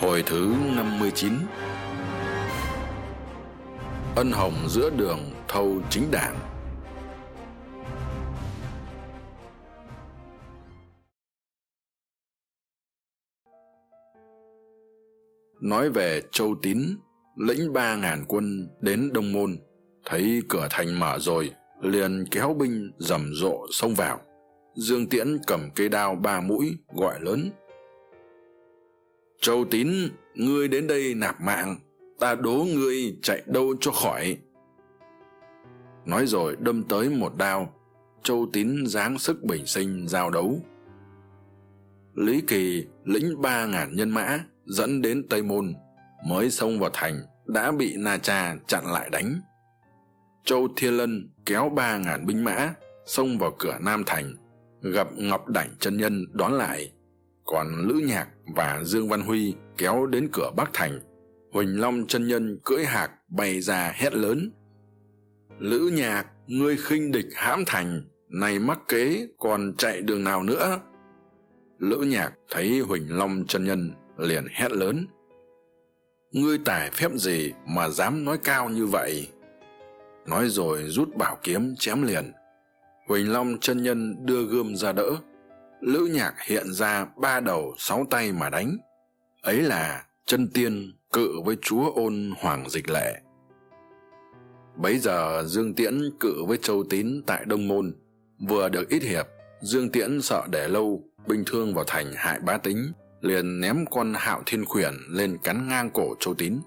hồi thứ năm mươi chín. Ân hồng giữa đường thâu chính đảng. Nói về châu tín, lĩnh ba ngàn quân đến đông môn, thấy cửa thành mở rồi, liền kéo binh rầm rộ xông vào. Dương tiễn cầm cây đao ba mũi gọi lớn châu tín, ngươi đến đây nạp mạng, ta đố ngươi chạy đâu cho khỏi. Nói rồi đâm tới một đao, châu tín giáng sức bình sinh giao đấu. Lý kỳ lĩnh ba ngàn nhân mã, dẫn đến tây môn, mới xông vào thành, đã bị na cha chặn lại đánh. Châu thiên lân kéo ba ngàn binh mã, xông vào cửa nam thành, gặp ngọc đảnh chân nhân đón lại còn lữ nhạc và dương văn huy kéo đến cửa bắc thành. Huỳnh long chân nhân cưỡi hạc bay ra hét lớn. Lữ nhạc, ngươi khinh địch hãm thành này mắc kế còn chạy đường nào nữa? Lữ nhạc thấy huỳnh long chân nhân liền hét lớn. Ngươi tài phép gì mà dám nói cao như vậy? Nói rồi rút bảo kiếm chém liền. Huỳnh long chân nhân đưa gươm ra đỡ lữ nhạc hiện ra ba đầu sáu tay mà đánh. Ấy là chân tiên cự với chúa ôn hoàng dịch lệ. Bấy giờ dương tiễn cự với châu tín tại đông môn. Vừa được ít hiệp, dương tiễn sợ để lâu, binh thương vào thành hại bá tính, liền ném con hạo thiên khuyển lên cắn ngang cổ châu tín.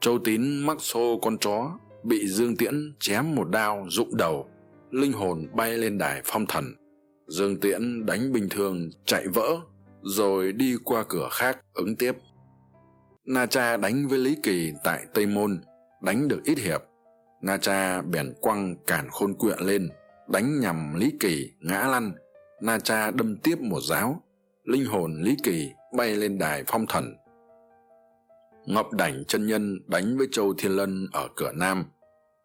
Châu tín mắc xô con chó, bị dương tiễn chém một đao rụng đầu, linh hồn bay lên đài phong thần dương tiễn đánh bình thường, chạy vỡ, rồi đi qua cửa khác, ứng tiếp. Na cha đánh với lý kỳ tại tây môn, đánh được ít hiệp. Na cha bèn quăng cản khôn quyện lên, đánh nhằm lý kỳ, ngã lăn. Na cha đâm tiếp một giáo, linh hồn lý kỳ bay lên đài phong thần. Ngọc đảnh chân nhân đánh với châu thiên lân ở cửa nam.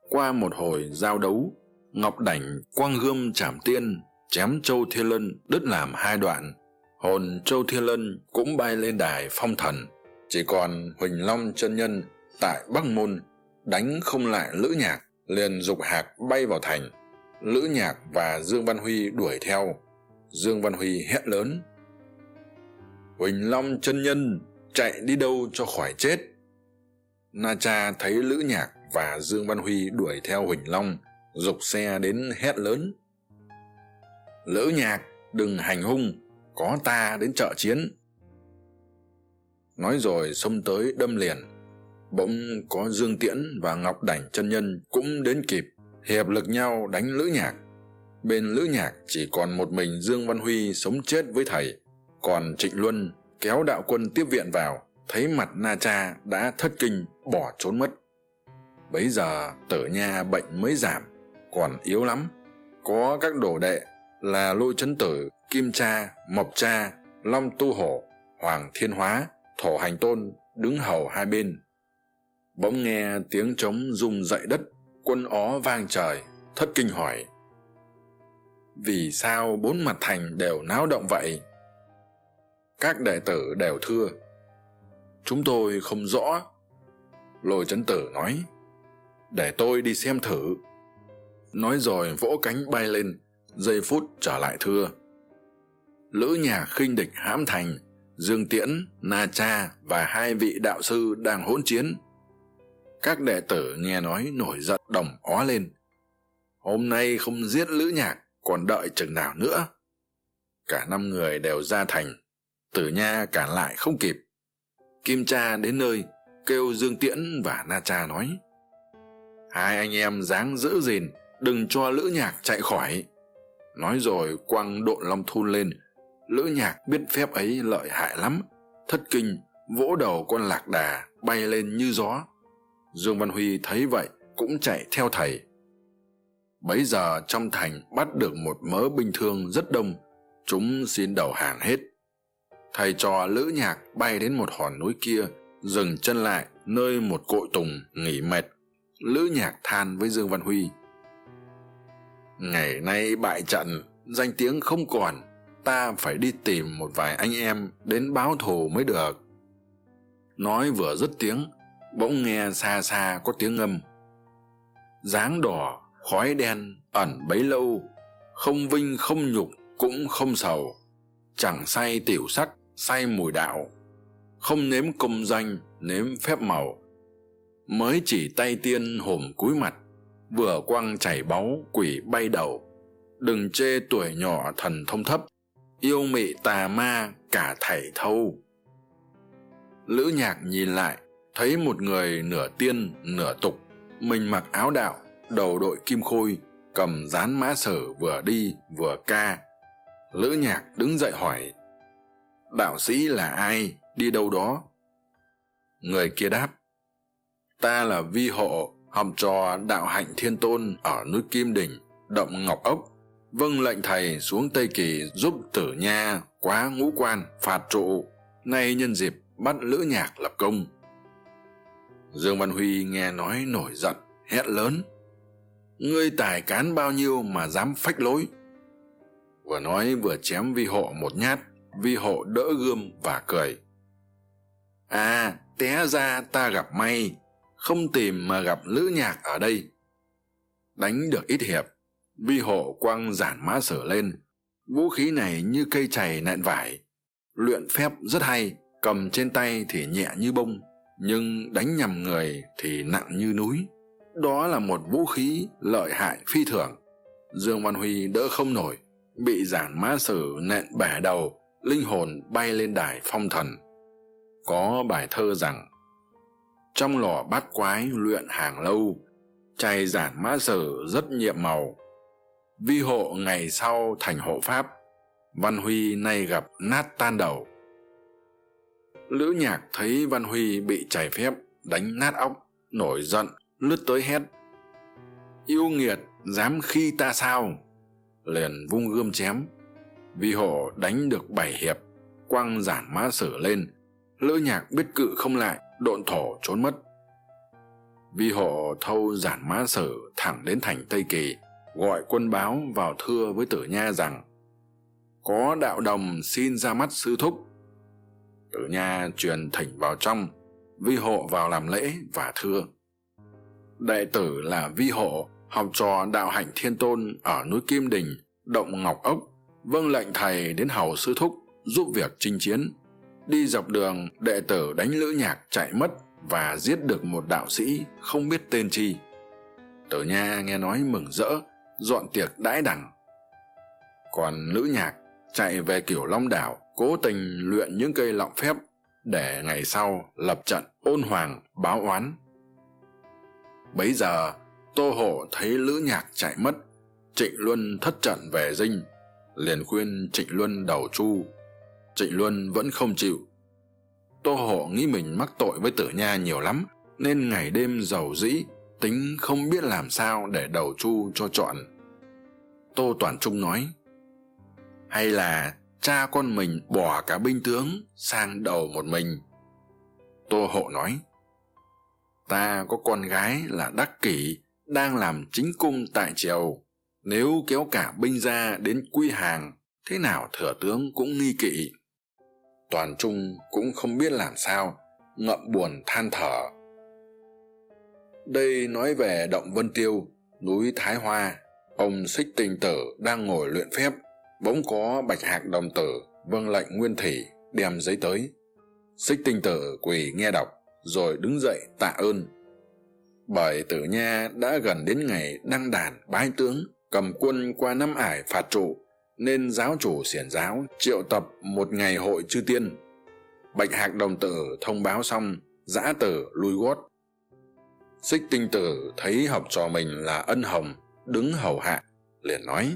Qua một hồi giao đấu, ngọc đảnh quăng gươm chảm tiên chém châu thiên lân, đứt làm hai đoạn. Hồn châu thiên lân cũng bay lên đài phong thần. Chỉ còn huỳnh long chân nhân tại bắc môn, đánh không lại lữ nhạc, liền dục hạc bay vào thành. Lữ nhạc và dương văn huy đuổi theo. Dương văn huy hét lớn. Huỳnh long chân nhân, chạy đi đâu cho khỏi chết? Na cha thấy lữ nhạc và dương văn huy đuổi theo huỳnh long g xe đến hét lớn lữ nhạc, đừng hành hung, có ta đến trợ chiến. Nói rồi xông tới đâm liền. Bỗng có dương tiễn và ngọc đảnh chân nhân cũng đến kịp, hiệp lực nhau đánh lữ nhạc. Bên lữ nhạc chỉ còn một mình dương văn huy sống chết với thầy, còn trịnh luân kéo đạo quân tiếp viện vào, thấy mặt na cha đã thất kinh, bỏ trốn mất. Bấy giờ tử nha bệnh mới giảm, còn yếu lắm. Có các đồ đệ là lôi chấn tử, kim cha, mộc cha, long tu hổ, hoàng thiên hóa, thổ hành tôn đứng hầu hai bên. Bỗng nghe tiếng trống rung dậy đất, quân ó vang trời, thất kinh hỏi, vì sao bốn mặt thành đều náo động vậy? Các đệ tử đều thưa. Chúng tôi không rõ, lôi chấn tử nói. Để tôi đi xem thử. Nói rồi vỗ cánh bay lên giây phút trở lại thưa. Lữ nhà khinh địch hãm thành, dương tiễn, na cha và hai vị đạo sư đang hỗn chiến. Các đệ tử nghe nói nổi giận đồng ó lên. Hôm nay không giết lữ nhạc, còn đợi chừng nào nữa? Cả năm người đều ra thành, tử nha cản lại không kịp. Kim cha đến nơi, kêu dương tiễn và na cha nói, hai anh em dáng giữ gìn đừng cho lữ nhạc chạy khỏi nói rồi quăng độn long thun lên. Lữ nhạc biết phép ấy lợi hại lắm. Thất kinh, vỗ đầu con lạc đà, bay lên như gió. Dương văn huy thấy vậy cũng chạy theo thầy. Bấy giờ trong thành bắt được một mớ binh thương rất đông. Chúng xin đầu hàng hết. Thầy trò lữ nhạc bay đến một hòn núi kia, dừng chân lại nơi một cội tùng nghỉ mệt. Lữ nhạc than với dương văn huy ngày nay bại trận, danh tiếng không còn, ta phải đi tìm một vài anh em đến báo thù mới được. Nói vừa dứt tiếng, bỗng nghe xa xa có tiếng ngâm. Dáng đỏ, khói đen ẩn bấy lâu, không vinh không nhục cũng không sầu. Chẳng say tiểu sắc say mùi đạo. Không nếm công danh, nếm phép màu. Mới chỉ tay tiên hổm cúi mặt vừa quăng chảy báu quỷ bay đầu. Đừng chê tuổi nhỏ thần thông thấp. Yêu mị tà ma cả thảy thâu. Lữ nhạc nhìn lại, thấy một người nửa tiên, nửa tục. Mình mặc áo đạo, đầu đội kim khôi, cầm dán mã sử vừa đi, vừa ca. Lữ nhạc đứng dậy hỏi, đạo sĩ là ai? Đi đâu đó? Người kia đáp, ta là vi hộ học trò đạo hạnh thiên tôn ở núi kim đình, động ngọc ốc. Vâng lệnh thầy xuống tây kỳ giúp tử nha quá ngũ quan, phạt trụ. Nay nhân dịp bắt lữ nhạc lập công. Dương văn huy nghe nói nổi giận, hét lớn. Ngươi tài cán bao nhiêu mà dám phách lối? Vừa nói vừa chém vi hộ một nhát, vi hộ đỡ gươm và cười. À té ra ta gặp may không tìm mà gặp lữ nhạc ở đây. Đánh được ít hiệp, vi hộ quăng giản mã sở lên. Vũ khí này như cây chày nện vải. Luyện phép rất hay, cầm trên tay thì nhẹ như bông, nhưng đánh nhầm người thì nặng như núi. Đó là một vũ khí lợi hại phi thường. Dương văn huy đỡ không nổi, bị giản mã sử nện bẻ đầu, linh hồn bay lên đài phong thần. Có bài thơ rằng trong lò bát quái luyện hàng lâu chay giản mã sở rất nhiệm màu. Vi hộ ngày sau thành hộ pháp, văn huy nay gặp nát tan đầu. Lữ nhạc thấy văn huy bị chảy phép, đánh nát óc, nổi giận, lướt tới hét. Yêu nghiệt, dám khi ta sao? Liền vung gươm chém. Vi hộ đánh được bảy hiệp, quăng giản mã sử lên. Lữ nhạc biết cự không lại độn thổ trốn mất. Vi hộ thâu giản mã sử thẳng đến thành tây kỳ, gọi quân báo vào thưa với tử nha rằng, có đạo đồng xin ra mắt sư thúc. Tử nha truyền thỉnh vào trong, vi hộ vào làm lễ và thưa. Đệ tử là vi hộ, học trò đạo hạnh thiên tôn ở núi kim đình, động ngọc ốc vâng lệnh thầy đến hầu sư thúc giúp việc chinh chiến đi dọc đường, đệ tử đánh lữ nhạc chạy mất và giết được một đạo sĩ không biết tên chi. Tử nha nghe nói mừng rỡ, dọn tiệc đãi đẳng. Còn lữ nhạc chạy về kiểu long đảo, cố tình luyện những cây lọng phép để ngày sau lập trận ôn hoàng, báo oán. Bấy giờ, tô hộ thấy lữ nhạc chạy mất, trịnh luân thất trận về dinh, liền khuyên trịnh luân đầu chu trịnh luân vẫn không chịu. Tô hộ nghĩ mình mắc tội với tử nha nhiều lắm, nên ngày đêm giàu dĩ, tính không biết làm sao để đầu chu cho chọn tô toàn trung nói, hay là cha con mình bỏ cả binh tướng sang đầu một mình? Tô hộ nói, ta có con gái là đắc kỷ, đang làm chính cung tại triều. Nếu kéo cả binh ra đến quy hàng, thế nào thừa tướng cũng nghi kỵ toàn trung cũng không biết làm sao, ngậm buồn than thở. Đây nói về động vân tiêu, núi thái hoa. Ông xích tinh tử đang ngồi luyện phép, bỗng có bạch hạc đồng tử vâng lệnh nguyên thủy đem giấy tới. Xích tinh tử quỳ nghe đọc, rồi đứng dậy tạ ơn. Bởi tử nha đã gần đến ngày đăng đàn bái tướng, cầm quân qua năm ải phạt trụ nên giáo chủ xiển giáo triệu tập một ngày hội chư tiên. Bạch hạc đồng tử thông báo xong, giã tử lui gót xích tinh tử thấy học trò mình là ân hồng, đứng hầu hạ, liền nói,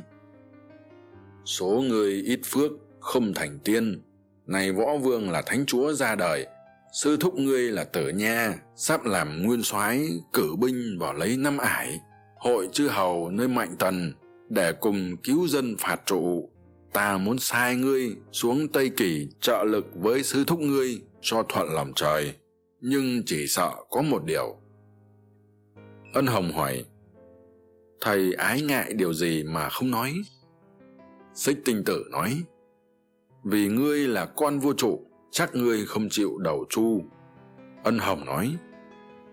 số người ít phước, không thành tiên. Này võ vương là thánh chúa ra đời. Sư thúc ngươi là tử nha, sắp làm nguyên soái, cử binh vào lấy năm ải. Hội chư hầu nơi mạnh tần để cùng cứu dân phạt trụ. Ta muốn sai ngươi xuống tây kỳ trợ lực với sứ thúc ngươi cho thuận lòng trời, nhưng chỉ sợ có một điều. Ân hồng hỏi, thầy ái ngại điều gì mà không nói? Xích tinh tử nói, vì ngươi là con vua trụ, chắc ngươi không chịu đầu chu. Ân hồng nói,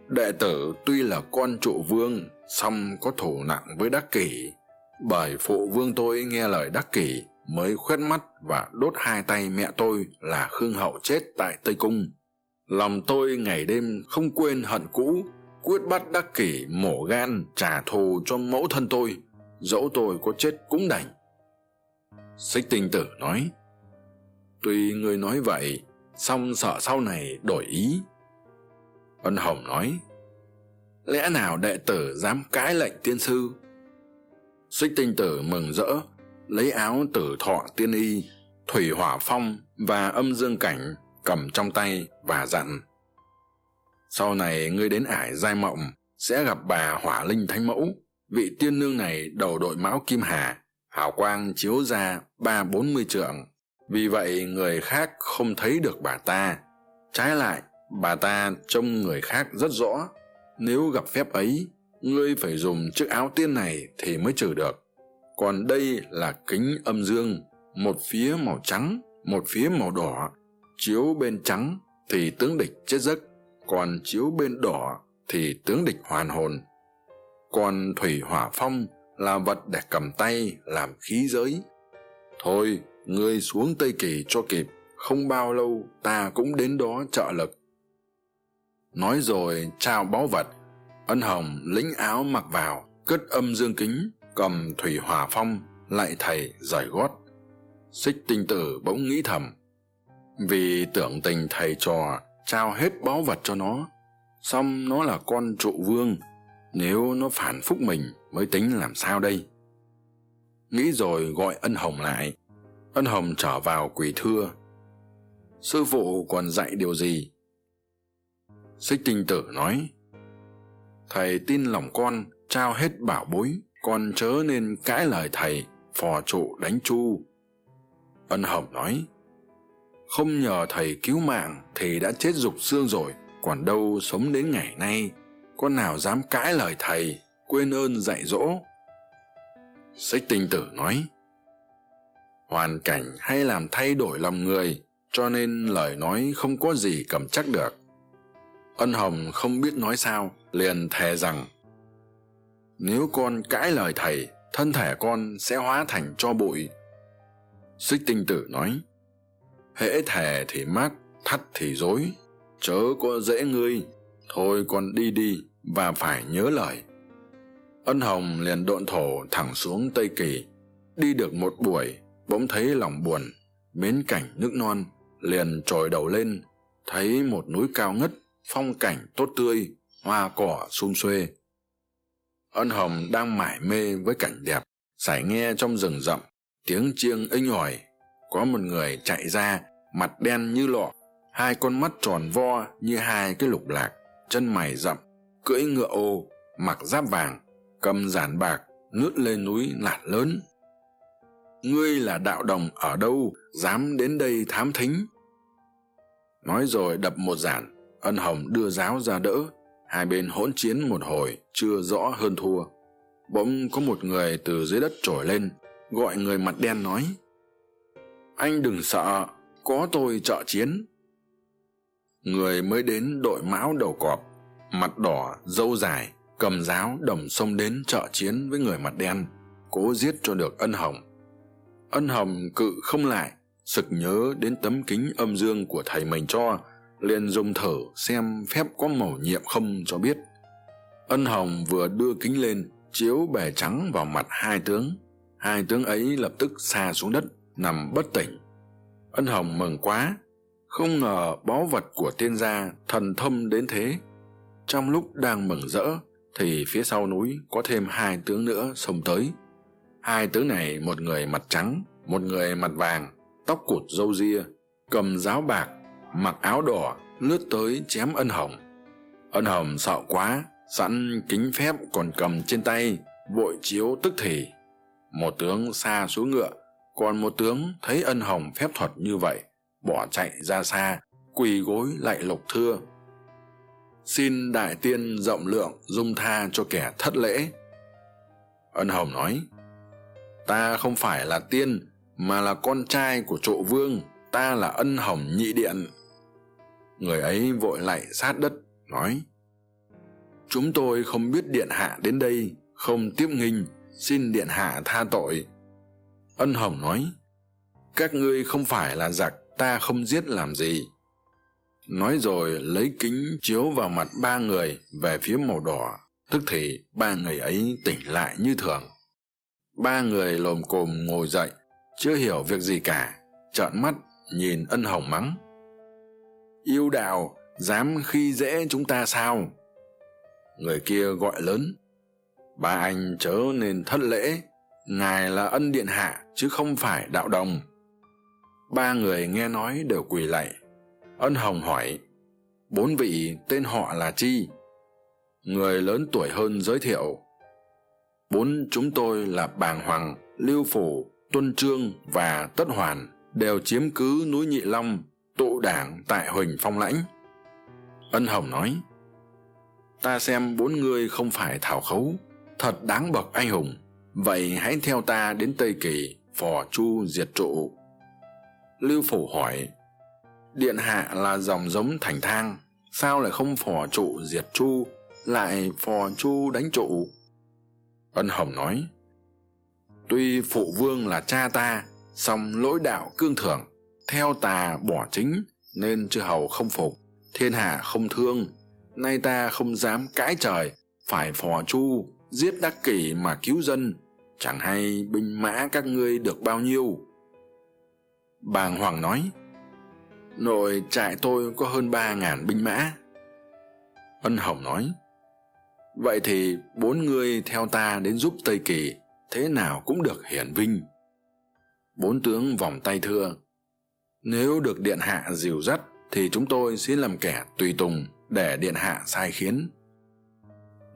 đệ tử tuy là con trụ vương, song có thủ nặng với đắc kỷ bởi phụ vương tôi nghe lời đắc kỷ, mới khoét mắt và đốt hai tay mẹ tôi là khương hậu chết tại tây cung. Lòng tôi ngày đêm không quên hận cũ, quyết bắt đắc kỷ mổ gan trả thù cho mẫu thân tôi, dẫu tôi có chết cũng đành. Xích tinh tử nói, tuy ngươi nói vậy, song sợ sau này đổi ý. Ân hồng nói, lẽ nào đệ tử dám cãi lệnh tiên sư? Xích tinh tử mừng rỡ, lấy áo tử thọ tiên y, thủy hỏa phong và âm dương cảnh cầm trong tay và dặn, sau này ngươi đến ải giai mộng sẽ gặp bà hỏa linh thánh mẫu. Vị tiên nương này đầu đội mão kim hà, hào quang chiếu ra ba bốn mươi trượng. Vì vậy người khác không thấy được bà ta. Trái lại, bà ta trông người khác rất rõ. Nếu gặp phép ấy ngươi phải dùng chiếc áo tiên này thì mới trừ được. Còn đây là kính âm dương, một phía màu trắng, một phía màu đỏ. Chiếu bên trắng thì tướng địch chết giấc, còn chiếu bên đỏ thì tướng địch hoàn hồn. Còn thủy hỏa phong là vật để cầm tay, làm khí giới. Thôi, ngươi xuống tây kỳ cho kịp, không bao lâu ta cũng đến đó trợ lực. Nói rồi, trao báu vật ân hồng lĩnh áo mặc vào, cất âm dương kính, cầm thủy hỏa phong, lại thầy giải gót. Xích tinh tử bỗng nghĩ thầm, vì tưởng tình thầy trò trao hết báu vật cho nó song nó là con trụ vương, nếu nó phản phúc mình mới tính làm sao đây? Nghĩ rồi gọi ân hồng lại. Ân hồng trở vào quỳ thưa. Sư phụ còn dạy điều gì? Xích tinh tử nói thầy tin lòng con, trao hết bảo bối, con chớ nên cãi lời thầy, phò trụ đánh chu. Ân hồng nói, không nhờ thầy cứu mạng thì đã chết rục xương rồi, còn đâu sống đến ngày nay, con nào dám cãi lời thầy, quên ơn dạy dỗ. Xích tinh tử nói, hoàn cảnh hay làm thay đổi lòng người, cho nên lời nói không có gì cầm chắc được ân hồng không biết nói sao, liền thề rằng, nếu con cãi lời thầy, thân thể con sẽ hóa thành cho bụi. Xích tinh tử nói, hễ thề thì mát, thắt thì dối chớ có dễ ngươi. Thôi con đi đi và phải nhớ lời. Ân hồng liền độn thổ thẳng xuống tây kỳ. Đi được một buổi, bỗng thấy lòng buồn, mến cảnh nước non, liền trồi đầu lên, thấy một núi cao ngất phong cảnh tốt tươi, hoa cỏ xum xuê. Ân hồng đang mải mê với cảnh đẹp, sải nghe trong rừng rậm, tiếng chiêng inh ỏi. Có một người chạy ra, mặt đen như lọ, hai con mắt tròn vo như hai cái lục lạc, chân mày rậm, cưỡi ngựa ô, mặc giáp vàng, cầm giản bạc lướt lên núi lạt lớn. Ngươi là đạo đồng ở đâu, dám đến đây thám thính? Nói rồi đập một giản ân hồng đưa giáo ra đỡ. Hai bên hỗn chiến một hồi, chưa rõ hơn thua. Bỗng có một người từ dưới đất trồi lên, gọi người mặt đen nói, anh đừng sợ, có tôi trợ chiến. Người mới đến đội mão đầu cọp, mặt đỏ dâu dài, cầm giáo đồng xông đến trợ chiến với người mặt đen, cố giết cho được ân hồng. Ân hồng cự không lại, sực nhớ đến tấm kính âm dương của thầy mình cho liền dùng thử xem phép có mầu nhiệm không cho biết. Ân hồng vừa đưa kính lên, chiếu bề trắng vào mặt hai tướng. Hai tướng ấy lập tức xa xuống đất, nằm bất tỉnh. Ân hồng mừng quá, không ngờ báu vật của tiên gia thần thâm đến thế. Trong lúc đang mừng rỡ, thì phía sau núi có thêm hai tướng nữa xông tới. Hai tướng này, một người mặt trắng, một người mặt vàng, tóc cụt râu ria, cầm giáo bạc mặc áo đỏ, lướt tới chém ân hồng. Ân hồng sợ quá, sẵn kính phép còn cầm trên tay, vội chiếu tức thì. Một tướng xa xuống ngựa, còn một tướng thấy ân hồng phép thuật như vậy, bỏ chạy ra xa, quỳ gối lạy lục thưa. Xin đại tiên rộng lượng dung tha cho kẻ thất lễ. Ân hồng nói, ta không phải là tiên, mà là con trai của trộ vương ta là ân hồng nhị điện. Người ấy vội lạy sát đất, nói, chúng tôi không biết điện hạ đến đây, không tiếp nghinh, xin điện hạ tha tội. Ân hồng nói, các ngươi không phải là giặc, ta không giết làm gì. Nói rồi lấy kính chiếu vào mặt ba người về phía màu đỏ, tức thì ba người ấy tỉnh lại như thường. Ba người lồm cồm ngồi dậy, chưa hiểu việc gì cả, trợn mắt nhìn ân hồng mắng. Yêu đạo dám khi dễ chúng ta sao? Người kia gọi lớn. Ba anh chớ nên thất lễ. Ngài là ân điện hạ, chứ không phải đạo đồng. Ba người nghe nói đều quỳ lạy. Ân hồng hỏi, bốn vị tên họ là chi? Người lớn tuổi hơn giới thiệu, bốn chúng tôi là bàng hoàng, lưu phủ, tuân trương và tất hoàn đều chiếm cứ núi nhị long, tụ đảng tại huỳnh phong lãnh. Ân hồng nói, ta xem bốn ngươi không phải thảo khấu, thật đáng bậc anh hùng. Vậy hãy theo ta đến tây kỳ, phò chu diệt trụ. Lưu phủ hỏi, điện hạ là dòng giống thành thang, sao lại không phò trụ diệt chu, lại phò chu đánh trụ? Ân hồng nói, tuy phụ vương là cha ta song lỗi đạo cương thường theo tà bỏ chính, nên chư hầu không phục, thiên hạ không thương. Nay ta không dám cãi trời, phải phò chu, giết đắc kỷ mà cứu dân. Chẳng hay binh mã các ngươi được bao nhiêu? Bàng hoàng nói, nội trại tôi có hơn ba ngàn binh mã. Ân hồng nói, vậy thì bốn ngươi theo ta đến giúp tây kỳ, thế nào cũng được hiển vinh bốn tướng vòng tay thưa. Nếu được điện hạ dìu dắt, thì chúng tôi xin làm kẻ tùy tùng để điện hạ sai khiến.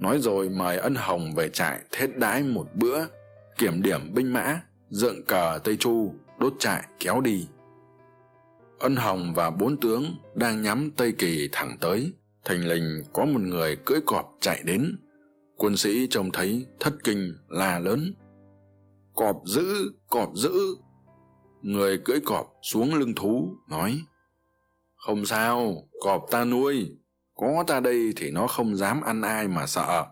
Nói rồi mời ân hồng về trại thết đái một bữa, kiểm điểm binh mã, dựng cờ tây chu, đốt trại kéo đi. Ân hồng và bốn tướng đang nhắm tây kỳ thẳng tới. Thình lình có một người cưỡi cọp chạy đến. Quân sĩ trông thấy thất kinh la lớn. Cọp dữ cọp dữ người cưỡi cọp xuống lưng thú, nói, không sao, cọp ta nuôi. Có ta đây thì nó không dám ăn ai mà sợ.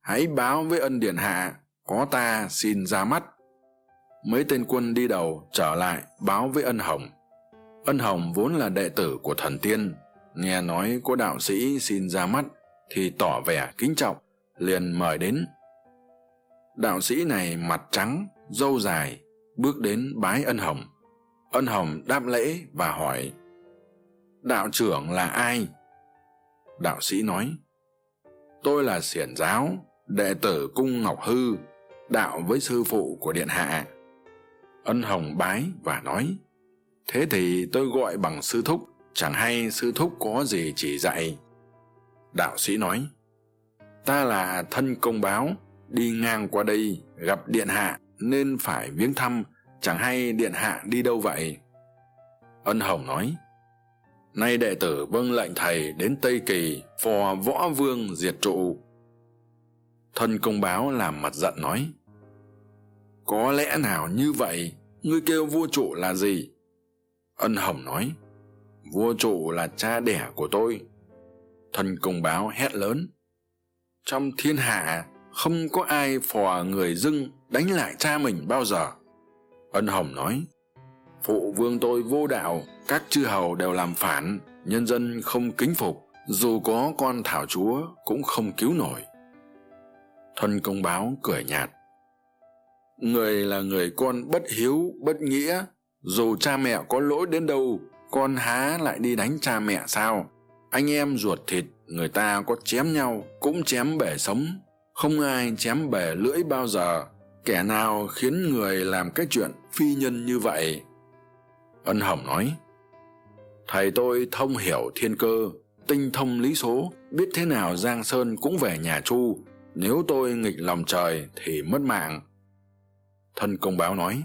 Hãy báo với ân điện hạ, có ta xin ra mắt. Mấy tên quân đi đầu trở lại báo với ân hồng. Ân hồng vốn là đệ tử của thần tiên, nghe nói có đạo sĩ xin ra mắt thì tỏ vẻ kính trọng, liền mời đến. Đạo sĩ này mặt trắng, râu dài, bước đến bái ân hồng ân hồng đáp lễ và hỏi, đạo trưởng là ai? Đạo sĩ nói, tôi là xiển giáo, đệ tử cung ngọc hư, đạo với sư phụ của điện hạ. Ân hồng bái và nói, thế thì tôi gọi bằng sư thúc, chẳng hay sư thúc có gì chỉ dạy. Đạo sĩ nói, ta là thân công báo, đi ngang qua đây gặp điện hạ nên phải viếng thăm chẳng hay điện hạ đi đâu vậy? Ân hồng nói, nay đệ tử vâng lệnh thầy đến tây kỳ phò võ vương diệt trụ. Thân công báo làm mặt giận nói, có lẽ nào như vậy, ngươi kêu vua trụ là gì? Ân hồng nói, vua trụ là cha đẻ của tôi. Thân công báo hét lớn, trong thiên hạ không có ai phò người dưng đánh lại cha mình bao giờ ân hồng nói, phụ vương tôi vô đạo, các chư hầu đều làm phản, nhân dân không kính phục, dù có con thảo chúa cũng không cứu nổi. Thân công báo cười nhạt, người là người con bất hiếu, bất nghĩa, dù cha mẹ có lỗi đến đâu, con há lại đi đánh cha mẹ sao? Anh em ruột thịt, người ta có chém nhau cũng chém bể sống, không ai chém bể lưỡi bao giờ, kẻ nào khiến người làm cái chuyện phi nhân như vậy. Ân hồng nói, thầy tôi thông hiểu thiên cơ, tinh thông lý số, biết thế nào giang sơn cũng về nhà chu. Nếu tôi nghịch lòng trời thì mất mạng. Thân công báo nói,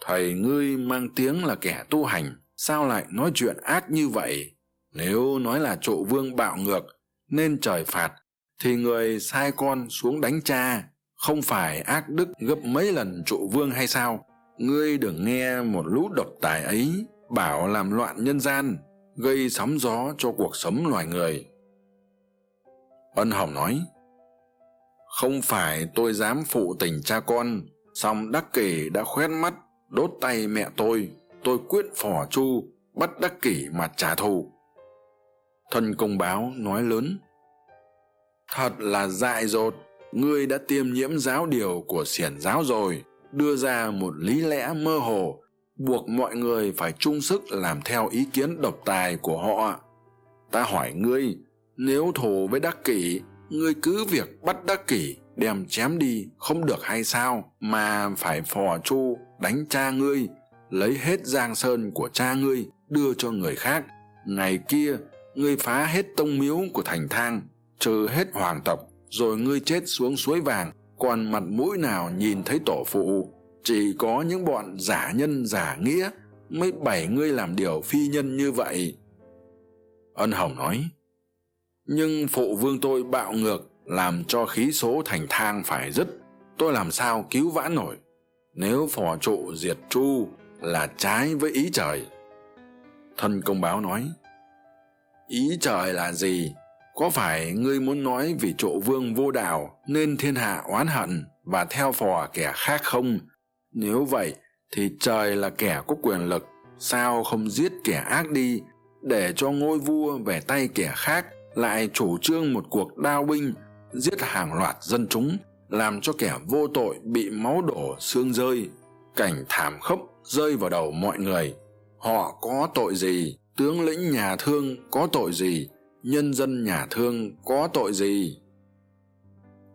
thầy, ngươi mang tiếng là kẻ tu hành, sao lại nói chuyện ác như vậy? Nếu nói là trụ vương bạo ngược, nên trời phạt, thì người sai con xuống đánh cha không phải ác đức gấp mấy lần trụ vương hay sao? Ngươi đừng nghe một lũ độc tài ấy bảo làm loạn nhân gian, gây sóng gió cho cuộc sống loài người. Ân hồng nói, không phải tôi dám phụ tình cha con, song đắc kỷ đã khoét mắt, đốt tay mẹ tôi tôi quyết phò chu, bắt đắc kỷ mà trả thù. Thân công báo nói lớn, thật là dại dột ngươi đã tiêm nhiễm giáo điều của xiển giáo rồi, đưa ra một lý lẽ mơ hồ, buộc mọi người phải chung sức làm theo ý kiến độc tài của họ. Ta hỏi ngươi, nếu thù với đắc kỷ, ngươi cứ việc bắt đắc kỷ, đem chém đi không được hay sao mà phải phò chu, đánh cha ngươi, lấy hết giang sơn của cha ngươi, đưa cho người khác. Ngày kia, ngươi phá hết tông miếu của thành thang, trừ hết hoàng tộc rồi ngươi chết xuống suối vàng, còn mặt mũi nào nhìn thấy tổ phụ? Chỉ có những bọn giả nhân, giả nghĩa mới bảy ngươi làm điều phi nhân như vậy. Ân hồng nói, nhưng phụ vương tôi bạo ngược, làm cho khí số thành thang phải dứt. Tôi làm sao cứu vãn nổi? Nếu phò trụ diệt chu là trái với ý trời. Thân công báo nói, ý trời là gì? Có phải ngươi muốn nói vì trộ vương vô đạo nên thiên hạ oán hận và theo phò kẻ khác không? Nếu vậy, thì trời là kẻ có quyền lực, sao không giết kẻ ác đi, để cho ngôi vua về tay kẻ khác lại chủ trương một cuộc đao binh, giết hàng loạt dân chúng, làm cho kẻ vô tội bị máu đổ xương rơi. Cảnh thảm khốc rơi vào đầu mọi người. Họ có tội gì? Tướng lĩnh nhà thương có tội gì? Nhân dân nhà thương có tội gì?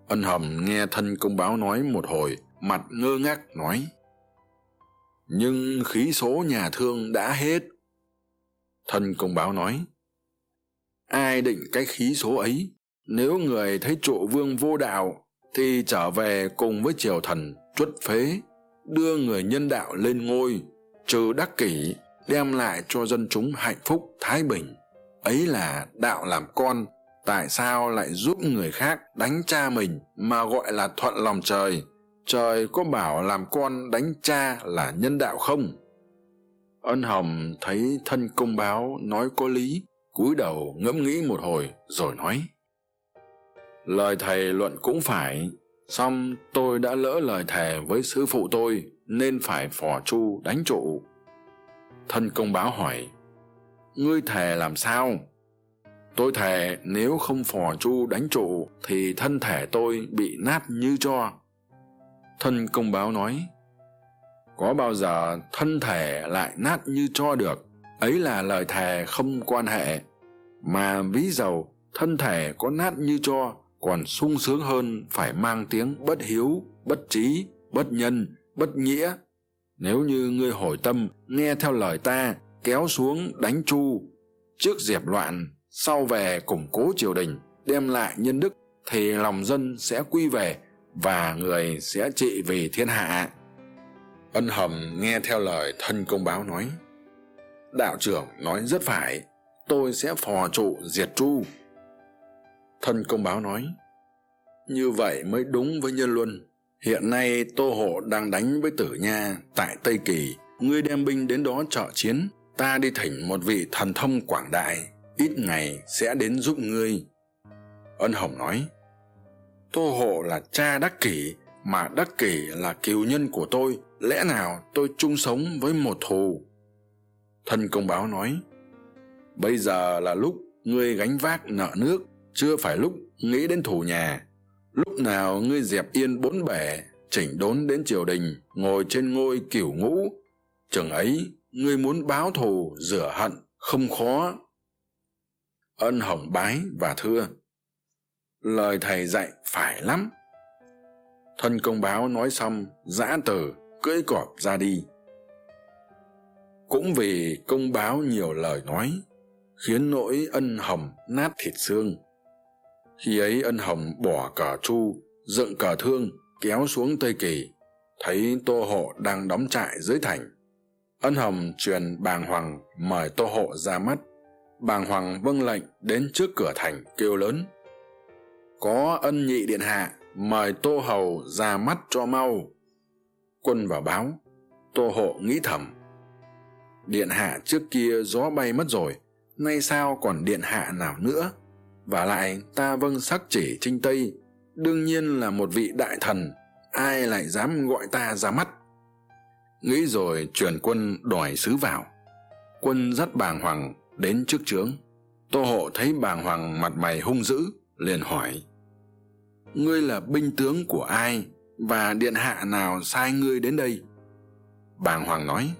Ân hầm nghe thân công báo nói một hồi, mặt ngơ ngác nói, nhưng khí số nhà thương đã hết. Thân công báo nói, ai định cái khí số ấy? Nếu người thấy trụ vương vô đạo thì trở về cùng với triều thần chuất phế, đưa người nhân đạo lên ngôi, trừ đắc kỷ, đem lại cho dân chúng hạnh phúc, thái bình ấy là đạo làm con, tại sao lại giúp người khác đánh cha mình mà gọi là thuận lòng trời? Trời có bảo làm con đánh cha là nhân đạo không? Ân hồng thấy thân công báo nói có lý, cúi đầu ngẫm nghĩ một hồi rồi nói. Lời thầy luận cũng phải song tôi đã lỡ lời thề với sư phụ tôi nên phải phò chu đánh trụ. Thân công báo hỏi ngươi thề làm sao? Tôi thề nếu không phò chu đánh trụ thì thân thể tôi bị nát như cho. Thân công báo nói, có bao giờ thân thể lại nát như cho được? Ấy là lời thề không quan hệ. Mà ví dầu thân thể có nát như cho, còn sung sướng hơn phải mang tiếng bất hiếu, bất trí, bất nhân, bất nghĩa. Nếu như ngươi hồi tâm nghe theo lời ta kéo xuống đánh chu trước diệp loạn, sau về củng cố triều đình, đem lại nhân đức, thì lòng dân sẽ quy về và người sẽ trị vì thiên hạ. Ân hầm nghe theo lời thân công báo nói, đạo trưởng nói rất phải, tôi sẽ phò trụ diệt chu. Thân công báo nói, như vậy mới đúng với nhân luân. Hiện nay tô hộ đang đánh với tử nha tại tây kỳ, ngươi đem binh đến đó trợ chiến ta đi thỉnh một vị thần thông quảng đại, ít ngày sẽ đến giúp ngươi. Ân hồng nói, tô hộ là cha đắc kỷ, mà đắc kỷ là kiều nhân của tôi, lẽ nào tôi chung sống với một thù? Thân công báo nói, bây giờ là lúc ngươi gánh vác nợ nước, chưa phải lúc nghĩ đến thù nhà. Lúc nào ngươi dẹp yên bốn bể, chỉnh đốn đến triều đình, ngồi trên ngôi cửu ngũ, chừng ấy ngươi muốn báo thù, rửa hận, không khó. Ân hồng bái và thưa. Lời thầy dạy phải lắm. Thân công báo nói xong, giã từ, cưỡi cọp ra đi. Cũng vì công báo nhiều lời nói, khiến nỗi ân hồng nát thịt xương. Khi ấy ân hồng bỏ cờ chu dựng cờ thương, kéo xuống tây kỳ, thấy tô hộ đang đóng trại dưới thành ân hồng truyền bàng hoàng mời tô hộ ra mắt. Bàng hoàng vâng lệnh đến trước cửa thành kêu lớn. Có ân nhị điện hạ, mời tô hầu ra mắt cho mau. Quân vào báo, tô hộ nghĩ thầm. Điện hạ trước kia gió bay mất rồi, nay sao còn điện hạ nào nữa? V à lại ta vâng sắc chỉ trinh tây, đương nhiên là một vị đại thần, ai lại dám gọi ta ra mắt? Nghĩ rồi truyền quân đòi sứ vào. Quân dắt bàng hoàng đến trước trướng. Tô hộ thấy bàng hoàng mặt mày hung dữ, liền hỏi, ngươi là binh tướng của ai và điện hạ nào sai ngươi đến đây? Bàng hoàng nói,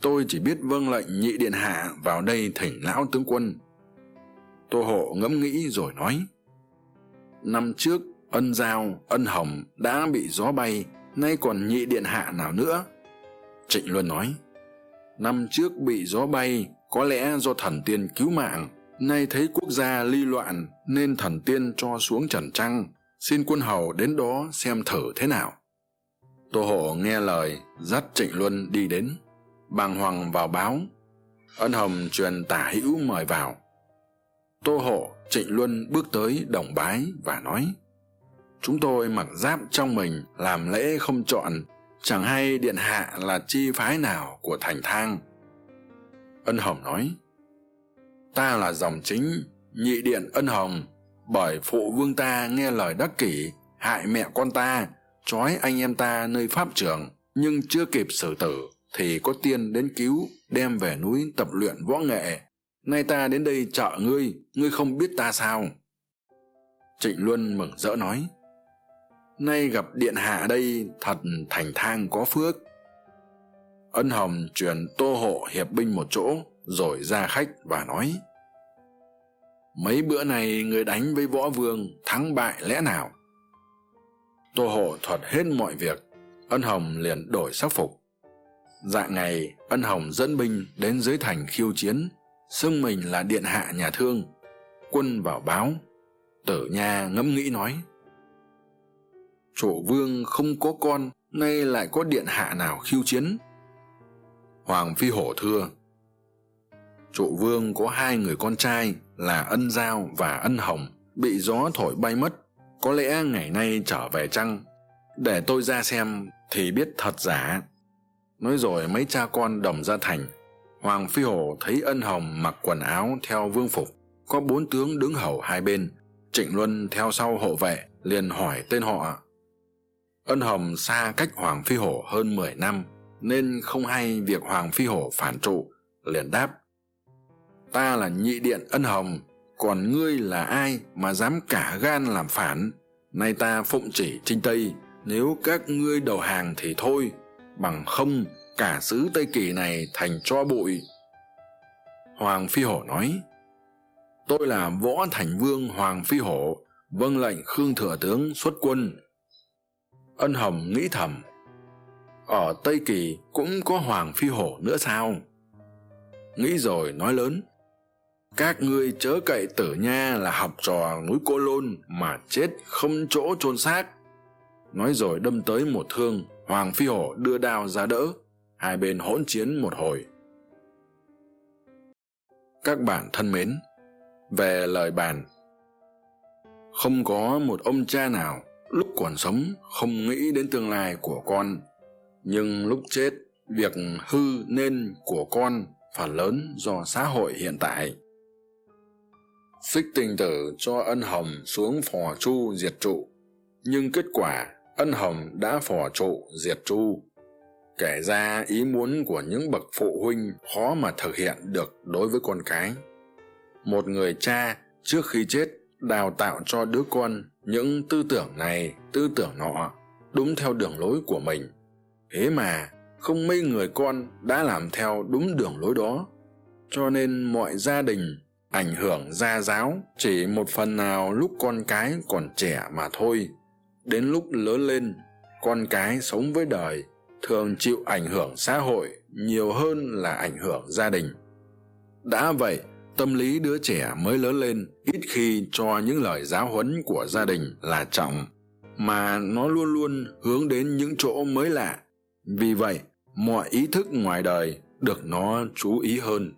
tôi chỉ biết vâng lệnh nhị điện hạ vào đây thỉnh lão tướng quân. Tô hộ ngẫm nghĩ rồi nói, năm trước ân giao, ân hồng đã bị gió bay, nay còn nhị điện hạ nào nữa? Trịnh luân nói, năm trước bị gió bay, có lẽ do thần tiên cứu mạng. Nay thấy quốc gia ly loạn, nên thần tiên cho xuống trần trăng. Xin quân hầu đến đó xem thử thế nào. Tô hộ nghe lời, dắt trịnh luân đi đến. Bàng hoàng vào báo. Ân hồng truyền tả hữu mời vào. Tô hộ trịnh luân bước tới đồng bái và nói, chúng tôi mặc giáp trong mình, làm lễ không chọn chẳng hay điện hạ là chi phái nào của thành thang? Ân hồng nói, ta là dòng chính, nhị điện ân hồng, bởi phụ vương ta nghe lời đắc kỷ, hại mẹ con ta, trói anh em ta nơi pháp trường, nhưng chưa kịp xử tử thì có tiên đến cứu, đem về núi tập luyện võ nghệ. Nay ta đến đây trợ ngươi ngươi không biết ta sao? Trịnh luân mừng rỡ nói nay gặp điện hạ đây, thật thành thang có phước. Ân hồng truyền tô hộ hiệp binh một chỗ, rồi ra khách và nói, mấy bữa này người đánh với võ vương thắng bại lẽ nào? Tô hộ thuật hết mọi việc, ân hồng liền đổi sắc phục. Dạng ngày, ân hồng dẫn binh đến dưới thành khiêu chiến, xưng mình là điện hạ nhà thương. Quân vào báo, tử nha ngẫm nghĩ nói chỗ vương không có con, nay lại có điện hạ nào khiêu chiến? Hoàng phi hổ thưa trụ vương có hai người con trai là ân giao và ân hồng, bị gió thổi bay mất. Có lẽ ngày nay trở về chăng? Để tôi ra xem thì biết thật giả. Nói rồi mấy cha con đồng ra thành. Hoàng phi hổ thấy ân hồng mặc quần áo theo vương phục, có bốn tướng đứng hầu hai bên. Trịnh luân theo sau hộ vệ, liền hỏi tên họ ân hồng xa cách hoàng phi hổ hơn mười năm, nên không hay việc hoàng phi hổ phản trụ, liền đáp. Ta là nhị điện ân hồng còn ngươi là ai mà dám cả gan làm phản? Nay ta phụng chỉ trinh tây, nếu các ngươi đầu hàng thì thôi, bằng không cả xứ tây kỳ này thành cho bụi. Hoàng phi hổ nói, tôi là võ thành vương hoàng phi hổ vâng lệnh khương thừa tướng xuất quân ân hồng nghĩ thầm. Ở tây kỳ cũng có hoàng phi hổ nữa sao? Nghĩ rồi nói lớn. Các ngươi chớ cậy tử nha là học trò núi cô lôn mà chết không chỗ chôn xác. Nói rồi đâm tới một thương, hoàng phi hổ đưa đao ra đỡ. Hai bên hỗn chiến một hồi. Các bạn thân mến, về lời bàn. Không có một ông cha nào lúc còn sống, không nghĩ đến tương lai của con. Nhưng lúc chết, việc hư nên của con phần lớn do xã hội hiện tại. Xích tình tử cho ân hồng xuống phò chu diệt trụ. Nhưng kết quả, ân hồng đã phò trụ diệt chu kể ra ý muốn của những bậc phụ huynh khó mà thực hiện được đối với con cái. Một người cha trước khi chết đào tạo cho đứa con những tư tưởng này, tư tưởng nọ, đúng theo đường lối của mình. Thế mà, không mấy người con đã làm theo đúng đường lối đó. Cho nên mọi gia đình ảnh hưởng gia giáo chỉ một phần nào lúc con cái còn trẻ mà thôi. Đến lúc lớn lên, con cái sống với đời thường chịu ảnh hưởng xã hội nhiều hơn là ảnh hưởng gia đình. Đã vậy tâm lý đứa trẻ mới lớn lên, ít khi cho những lời giáo huấn của gia đình là trọng, mà nó luôn luôn hướng đến những chỗ mới lạ. Vì vậy, mọi ý thức ngoài đời được nó chú ý hơn.